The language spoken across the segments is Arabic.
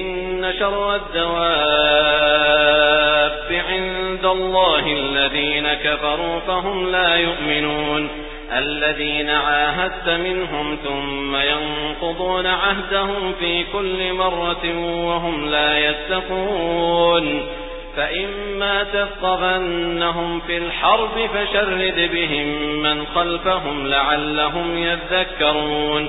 إن شر الدواب عند الله الذين كفروا فهم لا يؤمنون. الذين عاهدت منهم ثم ينقضون عهدهم في كل مرة وهم لا يتقون. فإما تثقفنهم في الحرب فشرد بهم من خلفهم لعلهم يذكرون.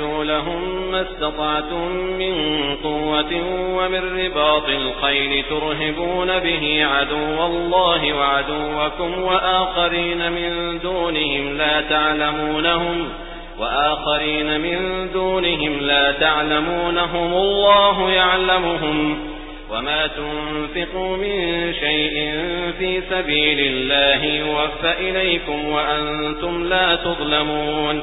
وأعدوا لهم ما استطعتم من قوة ومن رباط الخيل ترهبون به عدو الله وعدوكم وآخرين من دونهم لا تعلمونهم وآخرين من دونهم لا تعلمونهم الله يعلمهم وما تنفقوا من شيء في سبيل الله يوفى إليكم وأنتم لا تظلمون